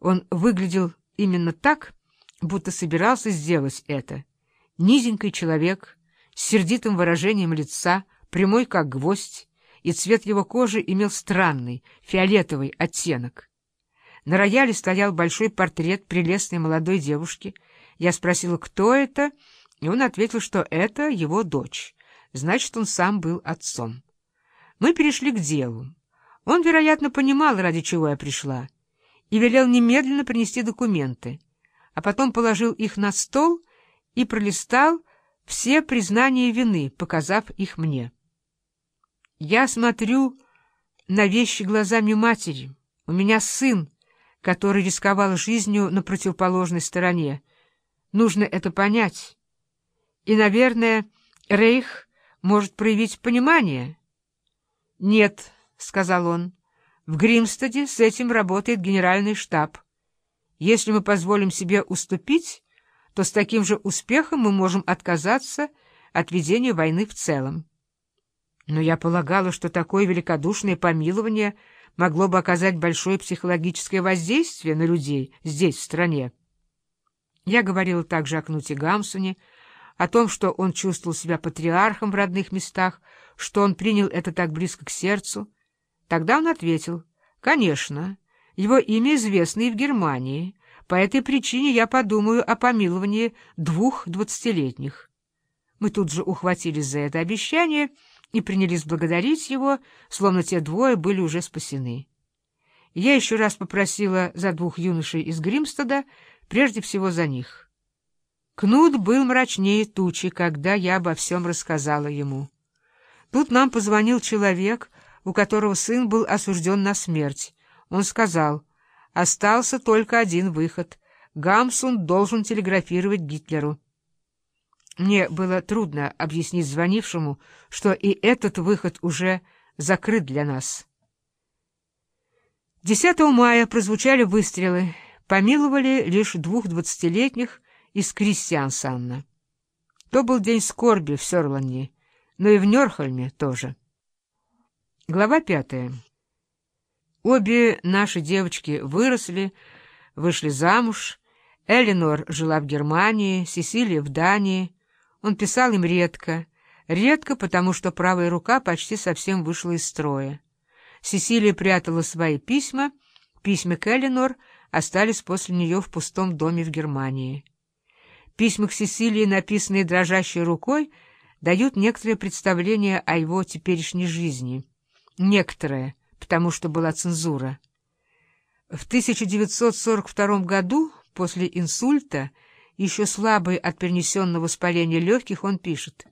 Он выглядел именно так, будто собирался сделать это. Низенький человек, с сердитым выражением лица, прямой как гвоздь, и цвет его кожи имел странный, фиолетовый оттенок. На рояле стоял большой портрет прелестной молодой девушки. Я спросила, кто это, и он ответил, что это его дочь. Значит, он сам был отцом. Мы перешли к делу. Он, вероятно, понимал, ради чего я пришла, и велел немедленно принести документы, а потом положил их на стол и пролистал все признания вины, показав их мне. Я смотрю на вещи глазами матери. У меня сын, который рисковал жизнью на противоположной стороне. Нужно это понять. И, наверное, Рейх может проявить понимание. — Нет, — сказал он, — в Гримстеде с этим работает генеральный штаб. Если мы позволим себе уступить, то с таким же успехом мы можем отказаться от ведения войны в целом. Но я полагала, что такое великодушное помилование могло бы оказать большое психологическое воздействие на людей здесь, в стране. Я говорила также о Кнуте Гамсуне, о том, что он чувствовал себя патриархом в родных местах, что он принял это так близко к сердцу. Тогда он ответил, «Конечно, его имя известно и в Германии, по этой причине я подумаю о помиловании двух двадцатилетних». Мы тут же ухватились за это обещание и принялись благодарить его, словно те двое были уже спасены. Я еще раз попросила за двух юношей из Гримстеда, прежде всего за них. Кнут был мрачнее тучи, когда я обо всем рассказала ему. Тут нам позвонил человек, у которого сын был осужден на смерть. Он сказал, остался только один выход. Гамсун должен телеграфировать Гитлеру. Мне было трудно объяснить звонившему, что и этот выход уже закрыт для нас. 10 мая прозвучали выстрелы. Помиловали лишь двух двадцатилетних, из Кристиансанна. То был день скорби в Сёрланне, но и в Нёрхольме тоже. Глава пятая. Обе наши девочки выросли, вышли замуж. Эленор жила в Германии, Сесилия в Дании. Он писал им редко, редко, потому что правая рука почти совсем вышла из строя. Сесилия прятала свои письма, письма к Эленор остались после нее в пустом доме в Германии. Письма к Сесилии, написанные дрожащей рукой, дают некоторое представление о его теперешней жизни. Некоторое, потому что была цензура. В 1942 году, после инсульта, еще слабый от перенесенного воспаления легких, он пишет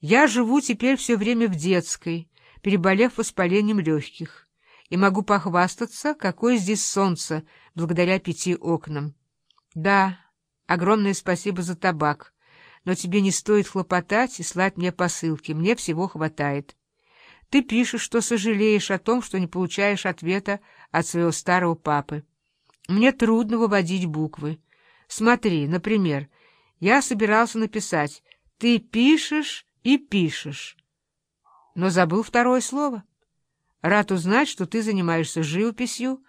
«Я живу теперь все время в детской, переболев воспалением легких, и могу похвастаться, какое здесь солнце, благодаря пяти окнам. Да, Огромное спасибо за табак, но тебе не стоит хлопотать и слать мне посылки, мне всего хватает. Ты пишешь, что сожалеешь о том, что не получаешь ответа от своего старого папы. Мне трудно выводить буквы. Смотри, например, я собирался написать «ты пишешь и пишешь», но забыл второе слово. Рад узнать, что ты занимаешься живописью,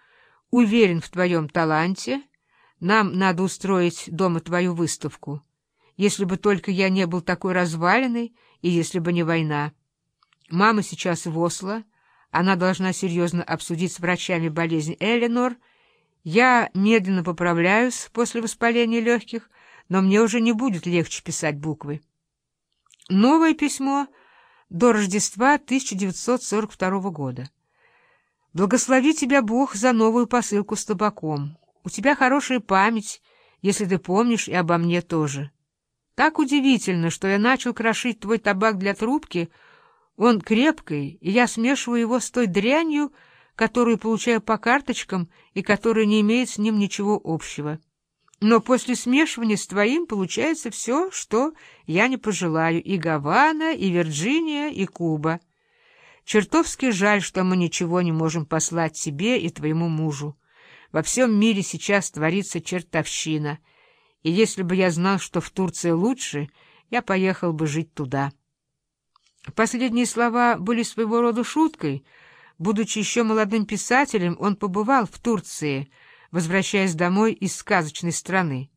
уверен в твоем таланте — нам надо устроить дома твою выставку. Если бы только я не был такой разваленный, и если бы не война. Мама сейчас в Осло, она должна серьезно обсудить с врачами болезнь Эленор. Я медленно поправляюсь после воспаления легких, но мне уже не будет легче писать буквы. Новое письмо до Рождества 1942 года. Благослови тебя Бог за новую посылку с табаком. У тебя хорошая память, если ты помнишь и обо мне тоже. Так удивительно, что я начал крошить твой табак для трубки. Он крепкий, и я смешиваю его с той дрянью, которую получаю по карточкам и которая не имеет с ним ничего общего. Но после смешивания с твоим получается все, что я не пожелаю, и Гавана, и Вирджиния, и Куба. Чертовски жаль, что мы ничего не можем послать тебе и твоему мужу. Во всем мире сейчас творится чертовщина, и если бы я знал, что в Турции лучше, я поехал бы жить туда. Последние слова были своего рода шуткой. Будучи еще молодым писателем, он побывал в Турции — возвращаясь домой из сказочной страны.